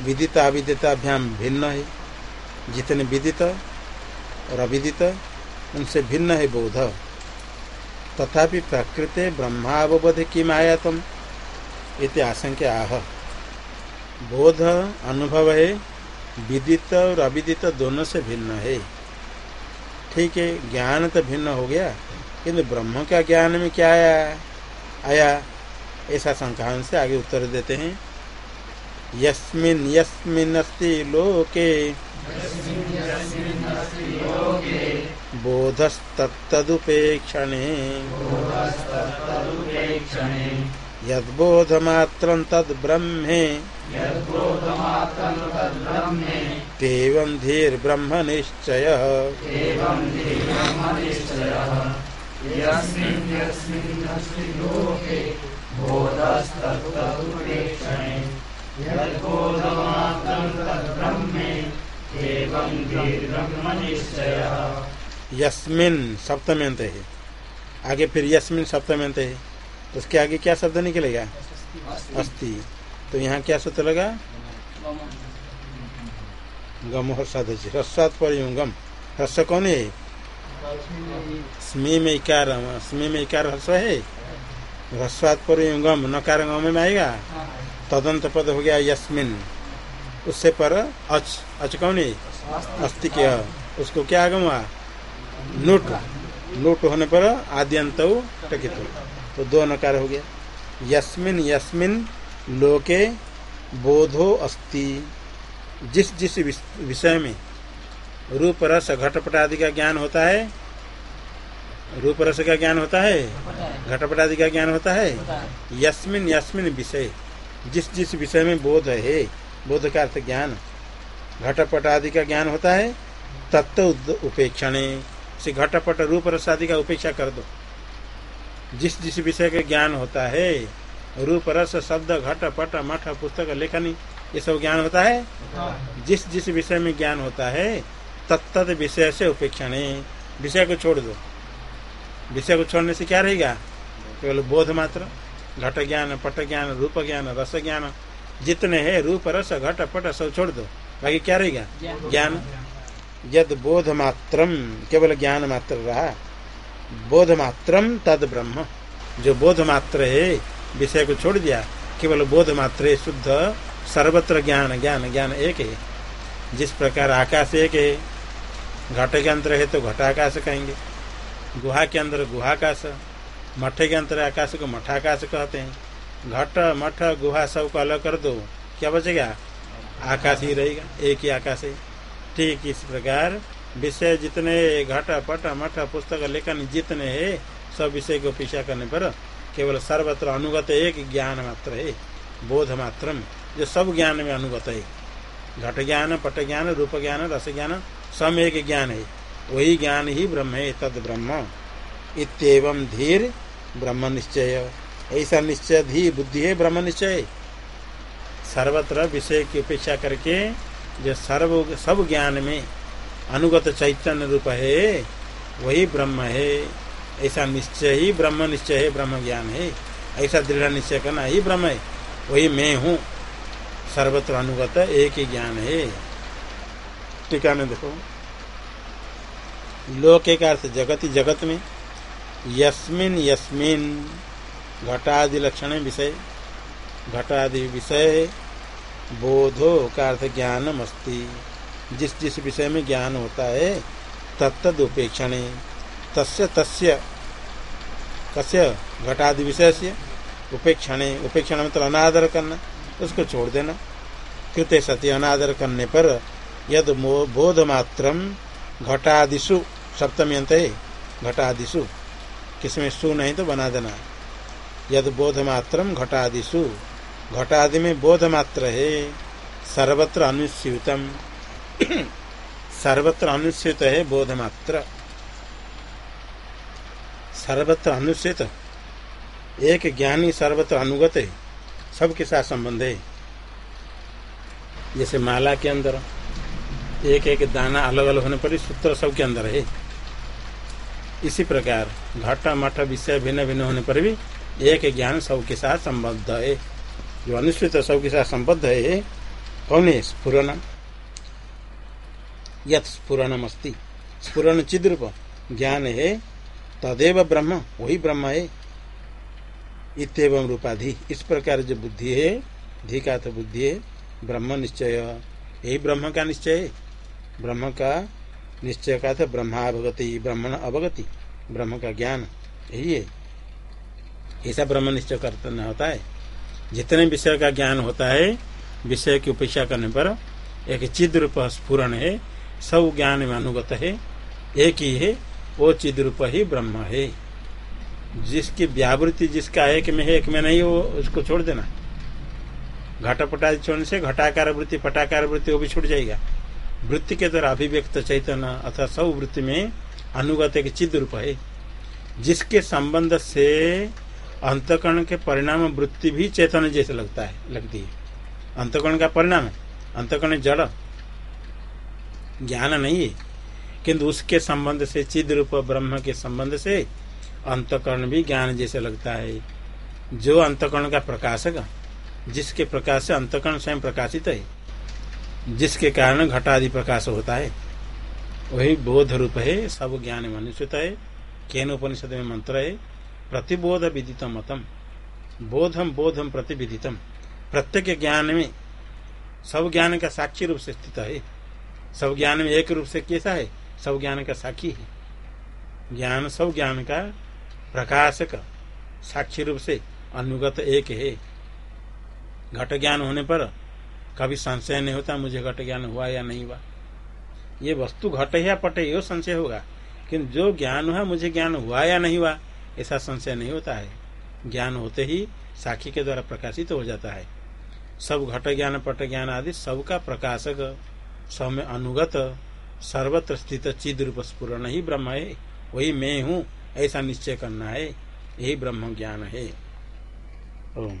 विदित अविदिताभ्याम भिन्न है। जितने विदित और अविदित, उनसे भिन्न है बोध। तथापि प्रकृति ब्रह्मावबोध किम आयातम इति आशंका आह। बोध अनुभव है, विदित और अविदित दोनों से भिन्न है। ठीक है, ज्ञान तो भिन्न हो गया, किंतु ब्रह्म का ज्ञान में क्या आया? आया, ऐसा संख्या से आगे उत्तर देते हैं। यस्मिन यस्मिन अस्ति लोके। बोधस्तत्तदुपेक्षणे। यद्बोधमात्रं तद् ब्रह्मे तेवं धीर्ब्रह्म निश्चयः यस्मिन सप्तम्यंत है आगे फिर यस्मिन सप्तम्यंत है तो उसके आगे क्या शब्द निकलेगा? अस्ति। तो यहाँ क्या सूत्र लगा? गम हर्षाद ह्रस्वात पर गम ह्रस्व कौन है? स्मी में इकार स्मी में इकार ह्रस्व है? ह्रस्वात पर गम नकार गम में आएगा? तदंत पद हो गया यस्मिन। उससे पर अच अच कौन है? अस्ति क्या। उसको क्या आगम हुआ? नोट। नोट होने पर आद्यंत टकित। तो दो नकार हो गया। यस्मिन यस्मिन लोके बोधो अस्ति जिस जिस विषय में रूप, रस घटपट आदि का ज्ञान होता है, रूप, रस का ज्ञान होता है घटपट आदि का ज्ञान होता है, यस्मिन यस्मिन विषय। जिस जिस विषय में बोध है बोध का अर्थ ज्ञान घटपट आदि का ज्ञान होता है तत्व उपेक्षण से घटपट रूप रस आदि का उपेक्षा कर दो। जिस जिस विषय का ज्ञान होता है रूप रस शब्द घट पट मठ पुस्तक लेखनी ये सब ज्ञान होता है? जिस जिस विषय में ज्ञान होता है तत्त विषय से उपेक्षण विषय को छोड़ दो। विषय को छोड़ने से क्या रहेगा? केवल बोध मात्र। घट ज्ञान पट ज्ञान रूप ज्ञान रस ज्ञान जितने हैं, रूप, रस, घट, पट, सब छोड़ दो। बाकी क्या रहेगा ज्ञान। यद बोध मात्रम, केवल ज्ञान मात्र रहा। बोध मात्रम, तद ब्रह्म। जो बोध मात्र है, विषय को छोड़ दिया, केवल बोध मात्र शुद्ध, सर्वत्र ज्ञान ज्ञान ज्ञान एक है। जिस प्रकार आकाश एक है, घट के अंतर है तो घटाकाश कहेंगे। गुहा के अंदर गुहाकाश। मठ के अंतर आकाश को मठाकाश कहते हैं। घट, मठ, गुहा सबको अलग कर दो। क्या बचेगा? आकाश ही रहेगा, एक ही आकाश है। ठीक इस प्रकार विषय जितने घट, पट, मठ, पुस्तक, लेखन जितने है, सब विषय को पीछा करने पर केवल सर्वत्र अनुगत एक ज्ञान मात्र है, बोध मात्र जो सब ज्ञान में अनुगत है। घट ज्ञान, पट ज्ञान, रूप ज्ञान, रस ज्ञान, सम एक ज्ञान है। वही ज्ञान ही ब्रह्म है, तद ब्रह्म। इतम धीर ब्रह्म निश्चय। ऐसा निश्चय ही बुद्धि है, ब्रह्म निश्चय। सर्वत्र विषय की उपेक्षा करके जो सर्व, सब ज्ञान में अनुगत चैतन्य रूप है, वही ब्रह्म है। ऐसा निश्चय ही ब्रह्म निश्चय है, ब्रह्म ज्ञान है। ऐसा दृढ़ निश्चय करना ही ब्रह्म है। वही मैं हूँ। सर्वत्र अनुगत एक ही ज्ञान है। टीका में देखो। लोक एक अर्थ, जगत ही जगत में। यस्मिन यस्मिन घटादि लक्षण विषय, घटादि विषय बोधो का अर्थ ज्ञानम अस्ति जिस जिस विषय में ज्ञान होता है तत्द उपेक्षण। तस्य तस्य, कस्य? घटादि विषय से उपेक्षण। उपेक्षण मतलब अनादर करना, उसको छोड़ देना। कृत्य सत्य अनादर करने पर यद बोध मात्र घटादिशु सप्तमी अंत है घटादिशु किसमें सु नहीं तो बना देना। यद बोध मात्र घटादिशु घटादि में बोध मात्र है। सर्वत्र अनुस्यूतम। सर्वत्र अनुस्यूत है बोध मात्र सर्वत्र अनुस्यूत। एक ज्ञानी सर्वत्र अनुगत है। सबके साथ संबंध है। जैसे माला के अंदर एक एक दाना अलग अलग होने पर सूत्र सबके अंदर है। इसी प्रकार घट मठ विषय भिन्न भिन्न होने पर भी एक ज्ञान सबके साथ संबद्ध है। जो अनुसूचित सबके साथ संबद्ध है, कौन है? स्फुरन। यथ अस्ति स्फुरन चिद रूप ज्ञान है, तदेव ब्रह्म, वही ब्रह्म है। इतम रूपाधि। इस प्रकार जो बुद्धि है धी का तो बुद्धि है, ब्रह्म निश्चय। यही ब्रह्म का निश्चय ब्रह्म का निश्चय का था ब्रह्मावगति ब्रह्मण अवगति ब्रह्म का ज्ञान। यही है। ऐसा ब्रह्म निश्चय करना होता है। जितने विषय का ज्ञान होता है, विषय की उपेक्षा करने पर एक चिद रूप स्फुरन है, सब ज्ञान में अनुगत है, एक ही है, वो चिद रूप ही ब्रह्म है। जिसकी व्यावृत्ति जिसका एक में है, एक में नहीं हो उसको छोड़ देना। घटापटा छोड़ने से घटाकार वृत्ति, पटाकार वृत्ति वो भी छूट जाएगा। वृत्ति के द्वारा अभिव्यक्त चैतन्य अथवा सब वृत्ति में अनुगत एक चिद रूप है, जिसके संबंध से अंतकरण के परिणाम वृत्ति भी चेतन जैसे लगता है, लगती है। अंतकरण का परिणाम अंतकरण जड़। ज्ञान नहीं है, किंतु उसके संबंध से चिद रूप ब्रह्म के संबंध से अंतकरण भी ज्ञान जैसे लगता है। जो अंतकरण का प्रकाशक, जिसके प्रकाश से अंतकरण स्वयं प्रकाशित है। जिसके कारण घटादि प्रकाश होता है, वही बोध रूप है, सब ज्ञान मनुष्य है, केन उपनिषद में मंत्र है, प्रतिबोध विदितम मतम, बोधम बोधम प्रतिविदितम। प्रत्येक ज्ञान में सब ज्ञान का साक्षी रूप से स्थित है। सब ज्ञान में एक रूप से कैसा है? सब ज्ञान का साक्षी है। ज्ञान सब ज्ञान का प्रकाशक, साक्षी रूप से अनुगत एक है। घट ज्ञान होने पर कभी संशय नहीं होता, मुझे घट ज्ञान हुआ या नहीं हुआ। ये वस्तु घट या पटे, यो संशय होगा। किंतु जो ज्ञान हुआ, मुझे ज्ञान हुआ या नहीं हुआ, ऐसा संशय नहीं होता है। ज्ञान होते ही साखी के द्वारा प्रकाशित हो जाता है। सब घट ज्ञान, पट ज्ञान आदि सबका प्रकाशक, सब में अनुगत, सर्वत्र स्थित चिद रूप स्पूर्ण ही ब्रह्म है। वही मैं हूँ, ऐसा निश्चय करना है। यही ब्रह्म ज्ञान है। ओम।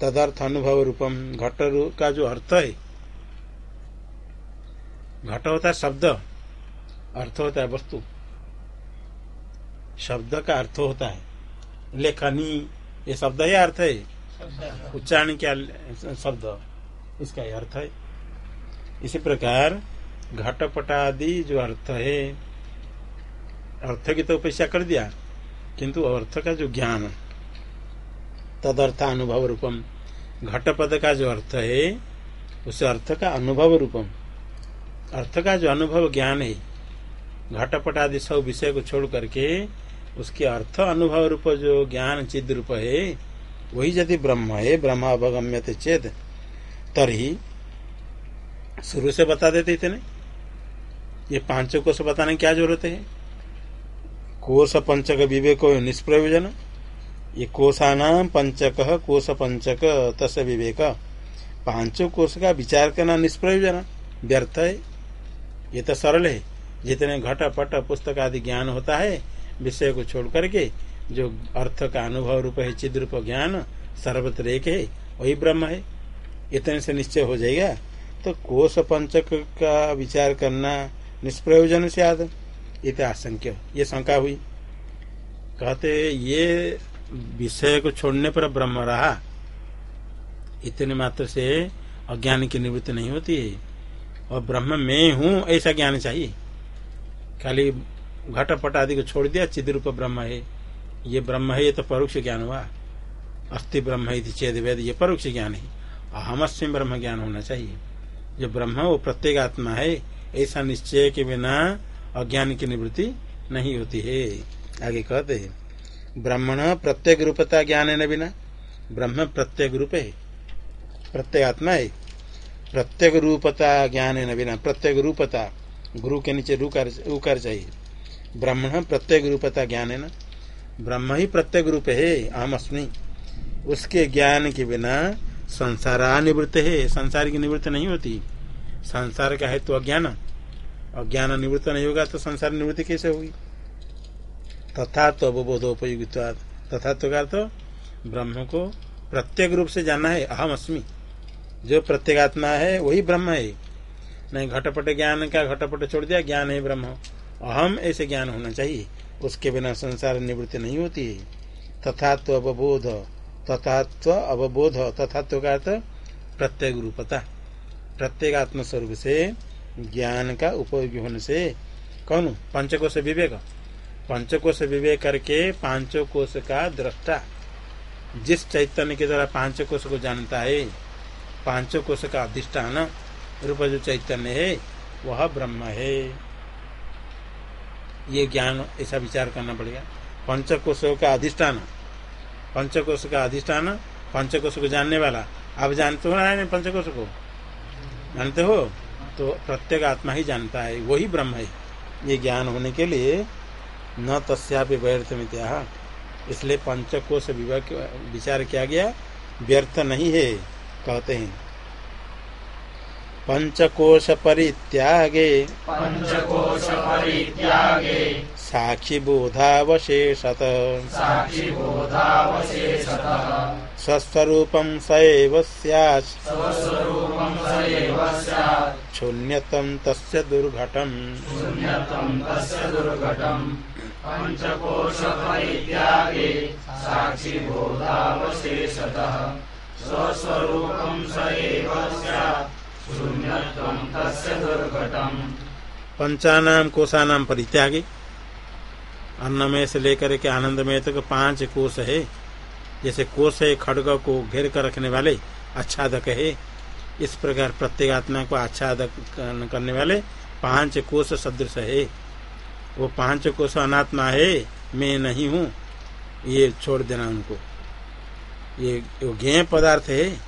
तदर्थ अनुभव रूपम घट का जो अर्थ है, घट होता है शब्द, अर्थ होता है वस्तु। शब्द का अर्थ होता है। लेखनी, ये शब्द ही अर्थ है। उच्चारण क्या शब्द, इसका ही अर्थ है। इसी प्रकार, घटपटादि जो अर्थ है, अर्थ की तो उपेक्षा कर दिया, किंतु अर्थ का जो ज्ञान तदर्थ अनुभव रूपम। घटपद का जो अर्थ है, उस अर्थ का अनुभव रूपम। अर्थ का जो अनुभव ज्ञान है घटपट आदि सब विषय को छोड़ करके उसके अर्थ अनुभव रूप जो ज्ञान चिद रूप है, वही यदि ब्रह्म है, ब्रह्म अवगम्य चेत तरी शुरू से बता देते इतने। ये पाँचों कोष बताने क्या ज़रूरत है? कोष पंचक विवेक निष्प्रयोजन। ये कोषानाम पंचक कोष पंचक तस विवेक। पाँचों कोष का विचार करना निष्प्रयोजन व्यर्थ है। ये तो सरल है। जितने घट, पट, पुस्तक आदि ज्ञान होता है, विषय को छोड़ करके जो अर्थ का अनुभव रूप है, चिद रूप ज्ञान, सर्वत्र एक है, वही ब्रह्म है। इतने से निश्चय हो जाएगा। तो कोष पंचक का विचार करना निष्प्रयोजन से आद इत आशंक्य। ये शंका हुई। कहते, ये विषय को छोड़ने पर ब्रह्म रहा। इतने मात्र से अज्ञान की निवृत्ति नहीं होती। है और ब्रह्म में हूँ, ऐसा ज्ञान चाहिए। खाली घटपट आदि को छोड़ दिया चिद रूप ब्रह्म है। ये ब्रह्म है, ये तो परोक्ष ज्ञान हुआ। अस्थि ब्रह्म है चेद वेद, ये परोक्ष ज्ञान है। अहमस्म ब्रह्म ज्ञान होना चाहिए। जो ब्रह्म, वो प्रत्येक आत्मा है। ऐसा निश्चय के बिना अज्ञान की निवृत्ति नहीं होती है। आगे कहते हैं। ब्राह्मण प्रत्येक रूपता ज्ञान है न बिना। ब्रह्म प्रत्येक रूप। है प्रत्येक आत्मा है। प्रत्येक रूपता ज्ञान है न बिना। प्रत्येक रूपता गुरु के नीचे रुकार चाहिए ब्राह्मण प्रत्येक रूपता ज्ञान है ना। ब्रह्म ही प्रत्येक रूप है। अहम अस्मी। उसके ज्ञान के बिना संसार निवृत्त है। संसार की निवृत्ति नहीं होती। संसार का है तो अज्ञान। अज्ञान निवृत्त नहीं होगा तो संसार निवृत्ति कैसे होगी? तथा तो अवबोधोपयुक्त तथा तो का तो ब्रह्म को प्रत्येक रूप से जानना है, अहम अस्मी। जो प्रत्येगात्मा है, वही ब्रह्म है। नहीं, घटपट ज्ञान का घटपट छोड़ दिया, ज्ञान है ब्रह्म। अहम ऐसे ज्ञान होना चाहिए। उसके बिना संसार निवृत्ति नहीं होती है। तथात्व अवबोध। तथात्व अवबोध। तथात्व का अर्थ प्रत्येक रूपता। प्रत्येक आत्म स्वरूप से ज्ञान का उपयोगी होने से कौन पंचकोश विवेक। पंचकोश विवेक करके पाँचों कोश का दृष्टा। जिस चैतन्य के द्वारा पाँच कोश को जानता है पाँचों कोश का अधिष्ठान रूप जो चैतन्य है, वह ब्रह्म है। ये ज्ञान, ऐसा विचार करना पड़ेगा। पंचकोशों का अधिष्ठान। पंचकोश का अधिष्ठान, पंचकोश को जानने वाला। आप जानते हो ना पंचकोश को? जानते हो? तो प्रत्येक आत्मा ही जानता है, वही ब्रह्म है। ये ज्ञान होने के लिए न तस्यापि व्यर्थ मित्या इसलिए पंचकोश विचार किया गया व्यर्थ नहीं है कहते हैं। पंचकोश परित्यागे। पंचकोश परित्यागे। साक्षी बोधावशेषत साक्षी बोधावशेषतः स्वस्वरूपं स एव स्यात्। स्वस्वरूपं स एव स्यात्। शून्यतं तस्य दुर्घटम्। शून्यत्वं तस्य दुर्घटम्। पंचकोश परित्यागे साक्षी बोधावशेषतः स्वस्वरूपं स एव स्यात्। शून्यत्वं तस्य दुर्घटम्। परित्यागी अन्नमय से लेकर के आनंदमय तक पाँच कोश है। जैसे कोश है खड़ग को घेर कर रखने वाले आच्छादक है। इस प्रकार प्रत्येक आत्मा को आच्छादक करने वाले पाँच कोश सदृश है। वो पाँच कोश अनात्मा है, मैं नहीं हूँ। ये छोड़ देना उनको। ये, वो ज्ञेय पदार्थ है,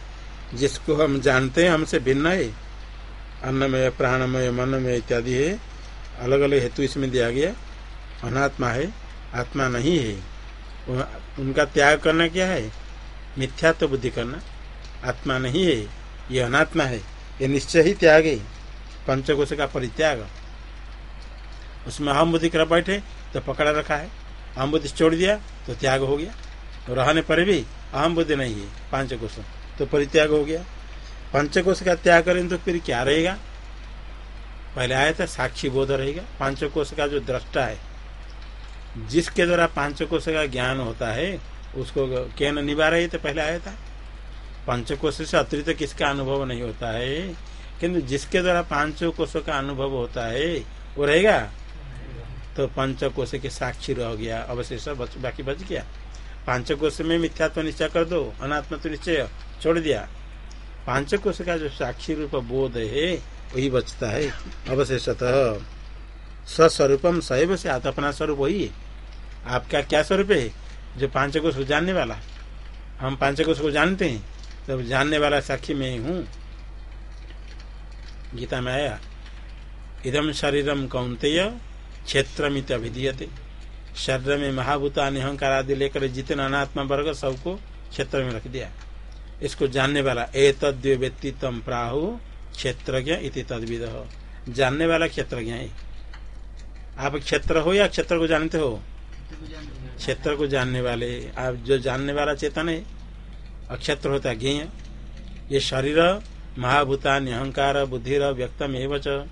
जिसको हम जानते हैं, हमसे भिन्न है। अन्नमय, प्राणमय, मनमय इत्यादि है। अलग अलग हेतु इसमें दिया गया। अनात्मा है, आत्मा नहीं है। उनका त्याग करना क्या है? मिथ्या तो बुद्धि करना। आत्मा नहीं है, ये अनात्मा है। ये निश्चय ही त्याग है। पंचकोश का परित्याग। उसमें अहम बुद्धि कर बैठे तो पकड़ा रखा है। अहम बुद्धि छोड़ दिया तो त्याग हो गया। रहने पर भी अहम बुद्धि नहीं है पाँच कोश तो परित्याग हो गया। पंचकोश का त्याग करें तो फिर क्या रहेगा? पहले आया था साक्षी बोध रहेगा। पांचकोश का जो दृष्टा है, जिसके द्वारा पांचकोश का ज्ञान होता है, उसको केन निभा रही तो पहले आया था। पंचकोश से अतिरिक्त किसका अनुभव नहीं होता है? किंतु जिसके द्वारा पाँचों कोशों का अनुभव होता है, वो रहेगा तो पंचकोश के साक्षी रह गया। अवशेष बाकी बच गया। पांचकोश में मिथ्यात्व निश्चय कर दो, अनात्म तो निश्चय छोड़ दिया। पांचकोश का जो साक्षी रूप बोध है, वही बचता है। अवशेषतः स्वस्वरूपम सैव से आत अपना स्वरूप वही। है आपका क्या स्वरूप है? जो पाँच कोश को जानने वाला। हम पाँच कोश को जानते हैं तो जानने वाला साक्षी में हूँ। गीता में आया इदम शरीरम कौनतेय क्षेत्र मित अभिधीयते। शरीर में महाभूता अहंकार आदि लेकर जितने अनात्मा वर्ग सबको क्षेत्र में रख दिया। इसको जानने वाला ए तद्व्य व्यक्तित्व प्राहु क्षेत्रज्ञ इति जानने वाला क्षेत्रज्ञ है। आप क्षेत्र हो या क्षेत्र को जानते हो? क्षेत्र को जानने वाले। आप जो जानने वाला चेतन है, अक्षेत्र होता ज्ञेय। ये शरीर महाभूता अहंकार, बुद्धि व्यक्तम एवं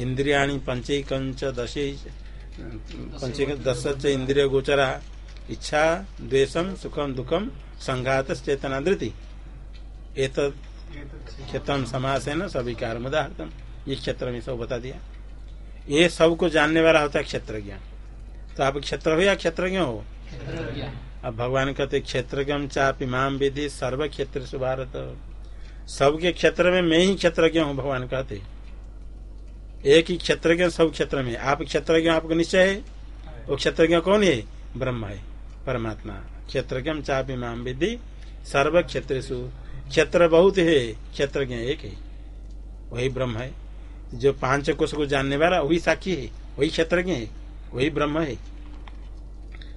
इंद्रिया पंचकंच दश पंचक दस इंद्रिय गोचरा। इच्छा द्वेषम सुखम दुखम संघात चेतना धृति। एक क्षेत्रम समास है न सविकार मुदाहतम ये क्षेत्र में सब बता दिया। ये सबको जानने वाला होता है क्षेत्र ज्ञान तो आप क्षेत्र हो या क्षेत्रज्ञ हो? अब भगवान कहते क्षेत्रज्ञ चाप विधि सर्व क्षेत्र सुभारत सबके क्षेत्र में मैं ही क्षेत्रज्ञ हूँ, भगवान कहते एक ही क्षेत्रज्ञ सब क्षेत्र में। आप क्षेत्रज्ञ आपको निश्चय है? वो क्षेत्रज्ञ कौन है? ब्रह्म है, परमात्मा। क्षेत्रज्ञ चाप इमाम विधि सर्व क्षेत्र क्षेत्र बहुत है क्षेत्रज्ञ एक है। वही ब्रह्म है। जो पाँच कोश को जानने वाला, वही साक्षी है। वही क्षेत्रज्ञ है, वही ब्रह्म है।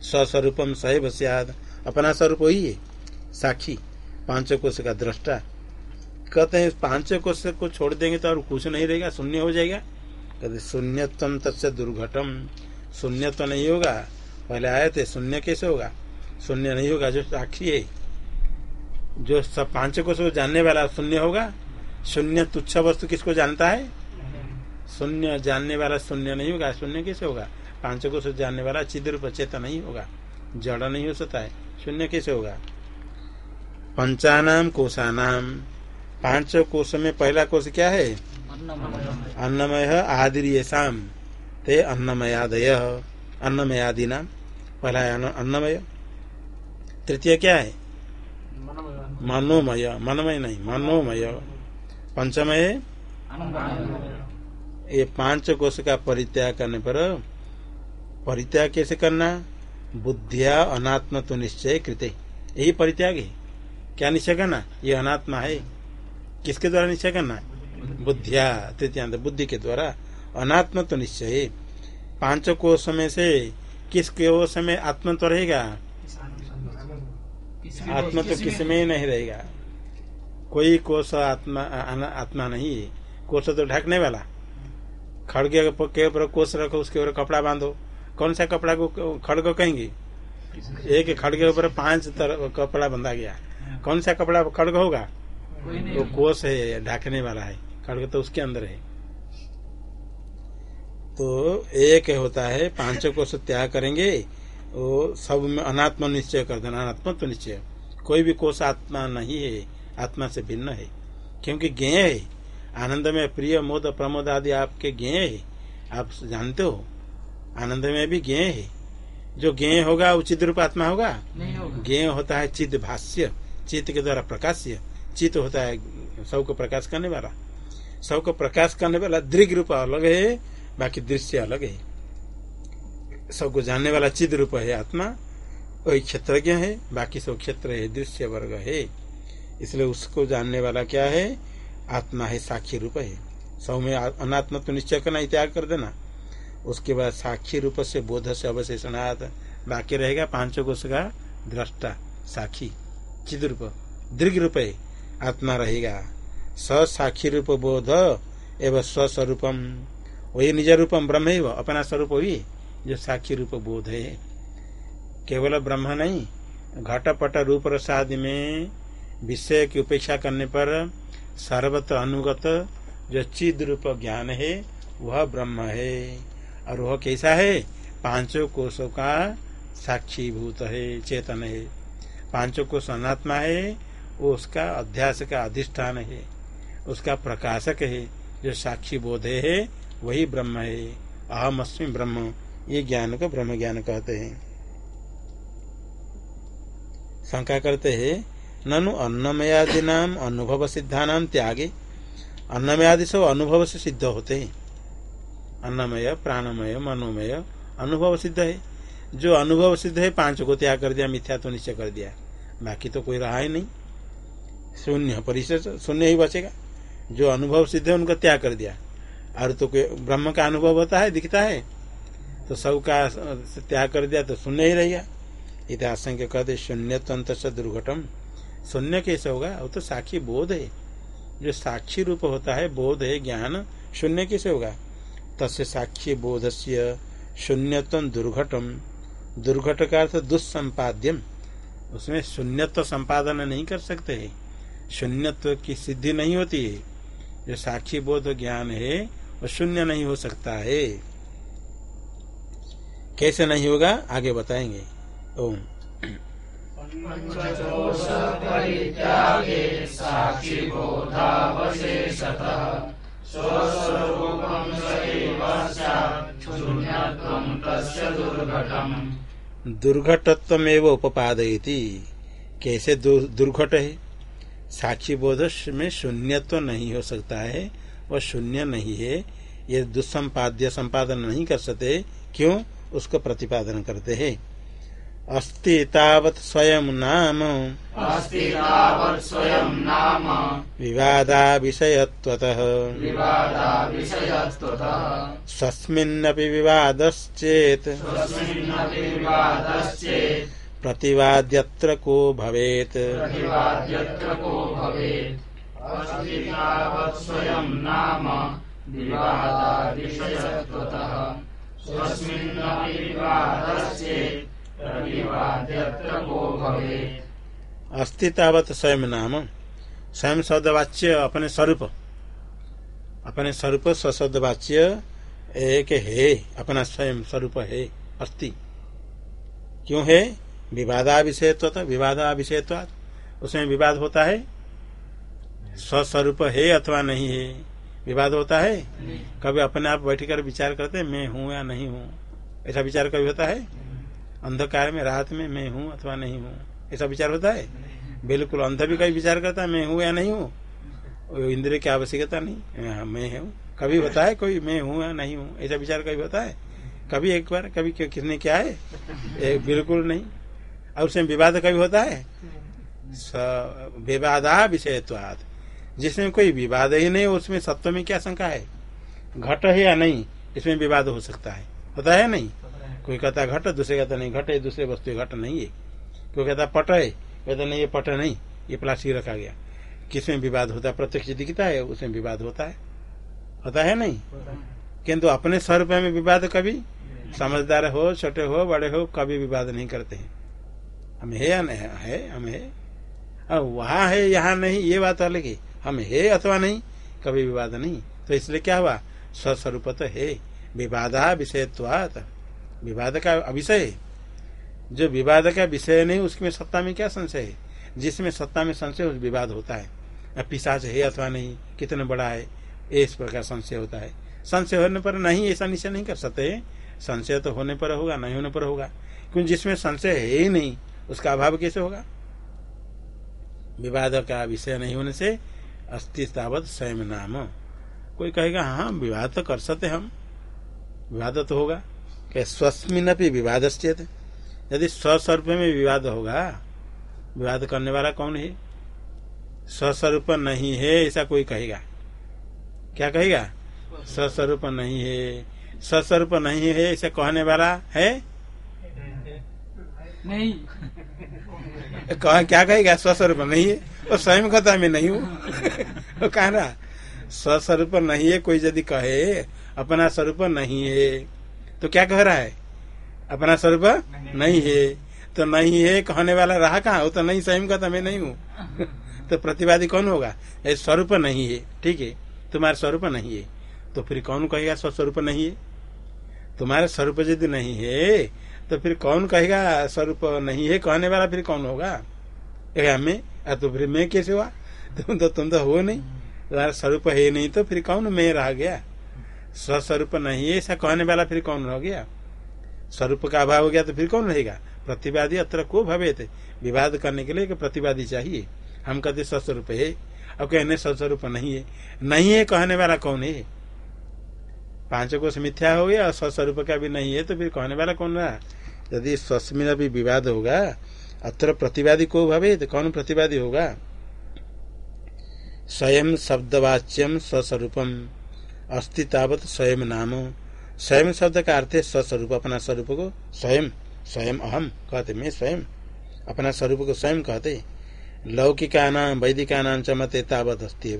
स्वस्वरूपम सैव सियाद। अपना स्वरूप वही है, साक्षी। पाँच कोश का दृष्टा। कहते हैं, पाँच कोश को छोड़ देंगे तो और कुछ नहीं रहेगा, शून्य हो जाएगा। कहते शून्यतम तत्व दुर्घटम शून्य तो नहीं होगा। पहले आए थे, शून्य कैसे होगा? शून्य नहीं होगा, जो साक्षी है। जो सब पाँच को जानने वाला शून्य होगा। शून्य तुच्छ वस्तु किसको जानता है? शून्य जानने वाला शून्य नहीं होगा। शून्य कैसे होगा? पाँच को कोश जानने वाला चिद रूप नहीं होगा। जड़ नहीं हो सकता है। शून्य कैसे होगा? पंचानाम कोशानाम पाँच कोश में पहला कोष क्या है? अन्नमय आदिर्य शाम ते अन्नमयादय। अन्नमयादि नाम पहला अन्नमय। तृतीय क्या है? मनोमय। मनमय नहीं, मनोमय। पंचमय? ये पाँच कोश का परित्याग करने पर परित्याग कैसे करना? बुद्धिया अनात्म तो निश्चय कृते। यही परित्याग है। क्या निश्चय करना? ये अनात्मा है। किसके द्वारा निश्चय करना? बुद्धिया तृतीयांत बुद्धि के द्वारा अनात्म तो निश्चय। पाँच कोष में से किस कोष में आत्म तो रहेगा? आत्मा तो किसमें ही नहीं रहेगा। कोई कोष आत्मा आत्मा नहीं है। कोष तो ढकने वाला। खड़गे के ऊपर कोष रखो उसके ऊपर कपड़ा बांधो। कौन सा कपड़ा को खड़ग कहेंगे? एक खड़गे ऊपर पाँच कपड़ा बंधा गया। कौन सा कपड़ा खड़ग होगा? वो कोष है ढकने वाला है। खड़ग तो उसके अंदर है। तो एक होता है पाँचों कोष त्याग करेंगे वो सब में अनात्म निश्चय कर देना अनात्म तो निश्चय। कोई भी कोष आत्मा नहीं है आत्मा से भिन्न है। क्योंकि ज्ञ है आनंद में प्रिय मोद प्रमोद आदि आपके ज्ञ है आप जानते हो। आनंद में भी ज्ञ है। जो ज्ञ होगा उचित रूप आत्मा होगा? ज्ञ होता है चिद भाष्य चित्त के द्वारा प्रकाश्य। चित्त होता है सबको प्रकाश करने वाला। सबको प्रकाश करने वाला दृग रूप अलग है, बाकी दृश्य अलग है। सबको जानने वाला चिद रूप है आत्मा, वही क्षेत्रज्ञ है, बाकी सब क्षेत्र है, दृश्य वर्ग है। इसलिए उसको जानने वाला क्या है? आत्मा है, साक्षी रूप है। सब में अनात्म तो निश्चय करना त्याग कर देना। उसके बाद साक्षी रूप से बोध से अवशेषणार्थ बाकी रहेगा पाँचों कोष का दृष्टा, साक्षी। चिद रूप दीर्घ रूप आत्मा रहेगा। साक्षी रूप बोध एवं स्वस्वरूपम। वही निज रूपम ब्रह्म अपना स्वरूप भी जो साक्षी रूप बोध है केवल ब्रह्म नहीं, घटपट रूप रसाद में विषय की उपेक्षा करने पर सर्वत अनुगत जो चिद रूप ज्ञान है, वह ब्रह्म है। और वह कैसा है? पाँचों कोषों का साक्षीभूत है, चेतन है। पाँचों कोष अनात्मा है, वो उसका अध्यास का अधिष्ठान है। उसका प्रकाशक है, जो साक्षी बोध है, वही ब्रह्म है। अहम अस्मी ब्रह्म, ये ज्ञान को ब्रह्म ज्ञान कहते हैं। शंका करते हैं, ननु अन्नमयादि नाम अनुभव सिद्धा नाम त्यागे। अन्नमयादि सब अनुभव से सिद्ध होते हैं। अन्नमय, प्राणमय, मनोमय अनुभव सिद्ध है। जो अनुभव सिद्ध है, पाँच को त्याग कर दिया, मिथ्या तो निश्चय कर दिया। बाकी तो कोई रहा ही नहीं। शून्य, परिशेष, शून्य ही बचेगा। जो अनुभव सिद्ध है, उनका त्याग कर दिया। और तो कोई ब्रह्म का अनुभव होता है, दिखता है तो सब का त्याग कर दिया तो शून्य ही रहेगा इतिहास के कहते, शून्य तंत्र से दुर्घटम। शून्य कैसे होगा? वो तो साक्षी बोध है। जो साक्षी रूप होता है, बोध है, ज्ञान, शून्य कैसे होगा? तस्य साक्षी बोध से शून्यतम दुर्घटम। दुर्घट का अर्थ दुस्संपाद्यम। उसमें शून्यत्व संपादन नहीं कर सकते। है शून्यत्व की सिद्धि नहीं होती है। जो साक्षी बोध ज्ञान है वो शून्य नहीं हो सकता है। कैसे नहीं होगा आगे बताएँगे। ओम। दुर्घटत्व उपादयती कैसे दुर्घट है? साक्षी बोध में शून्य तो नहीं हो सकता है वह शून्य नहीं है। ये दुस्संपाद्य संपादन नहीं कर सकते। क्यों? उसको प्रतिपादन करते हैं। अस्ति तावत् स्वयं नाम। अस्ति तावत् स्वयं नाम। विवादा विषयत्वतः विवादा विषयत्वतः स्वस्मिन्नपि विवादश्चेत्। स्वस्मिन्नपि विवादश्चेत्। प्रतिवाद्यत्र को भवेत्। प्रतिवाद्यत्र को भवेत्। अस्ति स्वयं नाम अस्ति तावत स्वयं नाम। स्वयं शब्द वाच्य अपने स्वरूप। अपने स्वरूप स्वशब्द वाच्य एक है। अपना स्वयं स्वरूप है। अस्ति। क्यों है? विवादा विषय तो विवादा विषय उसमें विवाद होता है। स्वस्वरूप है अथवा नहीं है विवाद होता है। कभी अपने आप बैठ कर विचार करते मैं हूँ या नहीं हूँ। ऐसा विचार कभी होता है? अंधकार में रात में मैं हूँ अथवा नहीं हूँ। ऐसा विचार होता है? बिल्कुल अंध भी कभी विचार करता है मैं हूँ या नहीं हूँ। इंद्र की आवश्यकता नहीं हाँ, मैं हूँ। कभी होता है कोई मैं हूँ या नहीं हूँ? ऐसा विचार कभी होता है? कभी एक बार कभी किसने क्या है? बिल्कुल नहीं। और उसमें विवाद कभी होता है? विवादा विषयत्वाद। जिसमें कोई विवाद ही नहीं, उसमें सत्व में क्या शंका है? घट है या नहीं, इसमें विवाद हो सकता है। होता है नहीं? कोई कहता घट, दूसरे कहता नहीं घट है दूसरे वस्तु घट नहीं है। कोई कहता पट है कहता नहीं, ये पट नहीं, ये प्लास्टिक रखा गया। किसमें विवाद होता है? प्रत्यक्ष दिखता है, उसमें विवाद होता है। होता है नहीं? किंतु अपने स्वरूप में विवाद कभी? समझदार हो, छोटे हो, बड़े हो, कभी विवाद नहीं करते हैं। हम है या नहीं? है हम है। अब वहाँ है, यहाँ नहीं, ये बात अलग है। हम है अथवा नहीं, कभी विवाद नहीं। तो इसलिए क्या हुआ? स्वस्वरूप तो है। विवादा विषयत्वात। विवाद का विषय जो विवाद का विषय नहीं, उसमें सत्ता में क्या संशय है? जिसमें सत्ता में संशय विवाद होता है। पिशाच है अथवा नहीं, कितना बड़ा है, इस प्रकार संशय होता है। संशय होने पर नहीं, ऐसा निश्चय नहीं कर सकते। संशय तो होने पर होगा, नहीं होने पर होगा। क्योंकि जिसमें संशय है ही नहीं उसका अभाव कैसे होगा? विवाद का विषय नहीं होने से अस्तित्वत स्वयं नाम। कोई कहेगा हाँ विवाद तो कर सकते हम। विवाद तो होगा। क्या स्वस्मिन विवाद यदि स्वस्वरूप में विवाद होगा, विवाद करने वाला कौन है? स्वस्वरूप नहीं है, ऐसा कोई कहेगा? क्या कहेगा? स्वस्वरूप नहीं है। स्वस्वरूप नहीं है, ऐसा कहने वाला है? नहीं। कहा क्या कहेगा? स्वस्वरूप नहीं है। और स्वयं कहता मैं नहीं हूँ। वो कहा ना स्वस्वरूप नहीं है कोई यदि कहे अपना स्वरूप नहीं है। तो क्या कह रहा है? अपना स्वरूप नहीं, नहीं है। तो नहीं है कहने वाला रहा कहा? वो तो नहीं स्वयं कहता मैं नहीं हूँ। तो प्रतिवादी कौन होगा? ये स्वरूप नहीं है। ठीक है तुम्हारा स्वरूप नहीं है। तो फिर कौन कहेगा स्वस्वरूप नहीं है? तुम्हारा स्वरूप यदि नहीं है तो फिर कौन कहेगा स्वरूप नहीं है? कहने वाला फिर कौन होगा? हमें? तो फिर मैं कैसे हुआ? तुम तो तुम तो हो नहीं। तुम्हारा स्वरूप है नहीं तो फिर कौन मैं रह गया? स्वस्वरूप नहीं है, ऐसा कहने वाला फिर कौन रह गया? स्वरूप का अभाव हो गया तो फिर कौन रहेगा? प्रतिवादी अत्र को भवे थे विवाद करने के लिए प्रतिवादी चाहिए। हम कहते स्वस्वरूप है। और कहने स्वस्वरूप नहीं है। नहीं है कहने वाला कौन है? पाँच कोष मिथ्या हो गया और स्वस्वरूप का भी नहीं है तो फिर कहने वाला कौन रहा? यदि स्वस्मिन भी विवाद होगा अत्र प्रतिवादी को भवे तो कौन प्रतिवादी होगा? स्वयं शब्दवाच्यम स्वस्वरूपम अस्तितावत स्वयं नाम। स्वयं शब्द का अर्थ है स्वस्वरूप अपना स्वरूप को स्वयं स्वयं अहम कहते मैं स्वयं अपना स्वरूप को स्वयं कहते लौकिका नाम वैदिका नाम चमते तावत अस्ती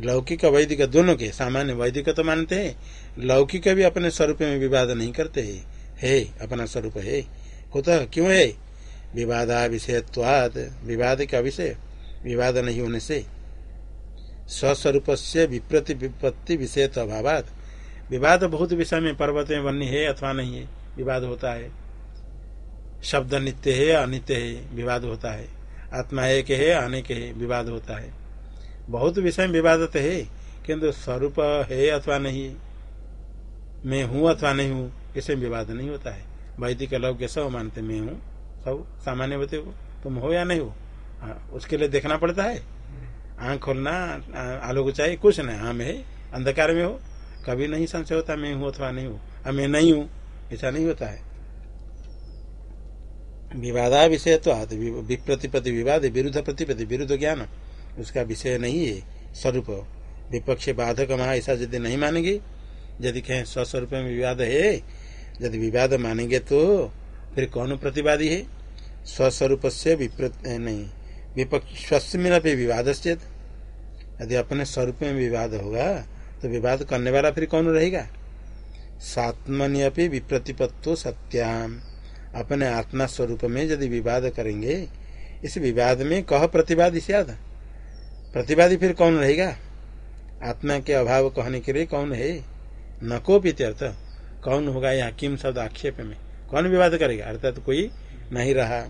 लौकिक वैदिक दोनों के सामान्य वैदिक तो मानते हैं लौकिक भी अपने स्वरूप में विवाद नहीं करते है, है, अपना स्वरूप है। कुतः क्यों है? विवादा विषयत्वाद विवाद का विषय विवाद नहीं होने से। स्वस्वरूप से विप्रति विपत्ति विषय तो अभाव विवाद बहुत विषय में पर्वत में वन्य है अथवा नहीं है, विवाद होता है। शब्द नित्य है, अनित्य है, विवाद होता है। आत्मा एक है, अनेक है, विवाद होता है। बहुत विषय में विवादत है, किंतु स्वरूप है अथवा नहीं। मैं हूँ अथवा नहीं हूँ इसे विवाद नहीं होता है। वैदिक के सब मानते मैं हूँ? सब सामान्य होते हो। तुम हो या नहीं हो? आ, उसके लिए देखना पड़ता है। आँख खोलना आलोक चाहिए कुछ नहीं। हाँ मैं अंधकार में हो। कभी नहीं संशय होता मैं हूँ अथवा नहीं हूँ। मैं नहीं हूँ ऐसा नहीं होता है। विवादा विषय तो विप्रतिपति विवाद विरुद्ध प्रतिपति विरुद्ध ज्ञान उसका विषय नहीं है। स्वरूप विपक्ष बाधक महा ऐसा यदि नहीं मानेंगे यदि कहें स्वस्वरूप में विवाद है यदि विवाद मानेंगे तो फिर कौन प्रतिवादी है? स्वस्वरूप से नहीं, विपक्ष स्वस्मिन विवाद यदि अपने स्वरूप में विवाद होगा तो विवाद करने वाला फिर कौन रहेगा? सात्मनि अपनी विप्रतिपत्तो सत्याम। अपने आत्मा स्वरूप में यदि विवाद करेंगे, इस विवाद में कह प्रतिवादी सियाद? प्रतिवादी फिर कौन रहेगा? आत्मा के अभाव कहने के लिए कौन है? न को अर्थ कौन होगा यहाँ किम शब्द आक्षेप में? कौन विवाद करेगा? अर्थात तो कोई नहीं रहा।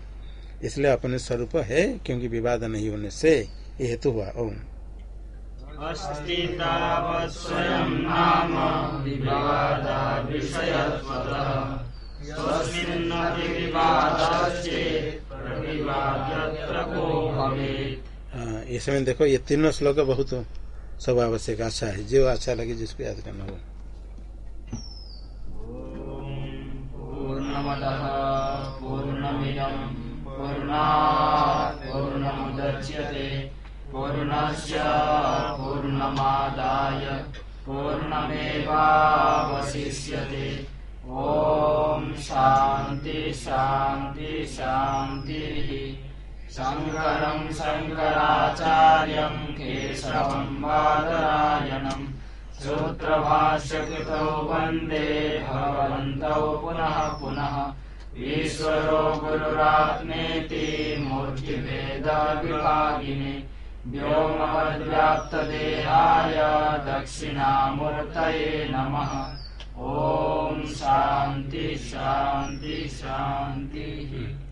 इसलिए अपने स्वरूप है क्योंकि विवाद नहीं होने से ये हेतु हुआ। ओम। इसमें देखो ये तीनों श्लोक बहुत सब आवश्यक आशा है। जो अच्छा लगे जिसको याद करना हो पूर्णमदः पूर्णमिदं। पूर्णा पूर्णमुदच्यते। पूर्णस्य पूर्णमादाय। पूर्णमेवावशिष्यते। ॐ शान्ति शान्ति शान्तिः। शङ्करम् शङ्कराचार्यम् केशवम् बादरायणम् सूत्रभाष्यकृतौ वन्दे भगवन्तौ पुनः पुनः। ईश्वरो गुरुरात्मेति मूर्तिभेदविभागिने व्योमवद्व्याप्तदेहाय दक्षिणामूर्तये नमः। ॐ शान्ति शान्ति शान्तिः